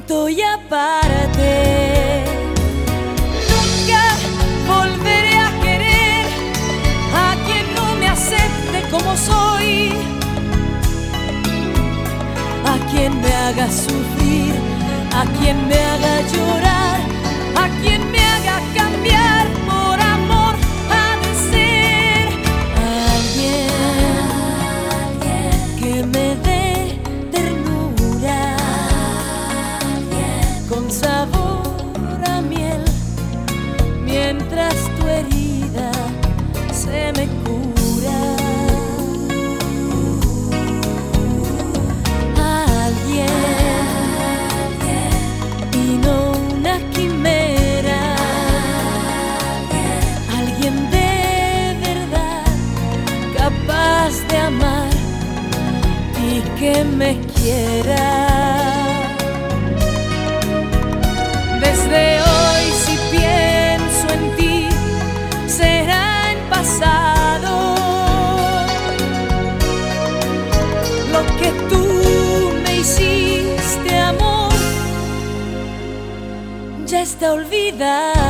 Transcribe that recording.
punto y aparte. Nunca volveré a querer a quien no me acepte como soy, a quien me haga sufrir, a quien me haga llorar. Sabor a miel mientras tu herida se me cura. Alguien y no una quimera. Alguien de verdad capaz de amar y que me quiera. Que tú me hiciste amor ya está olvidado.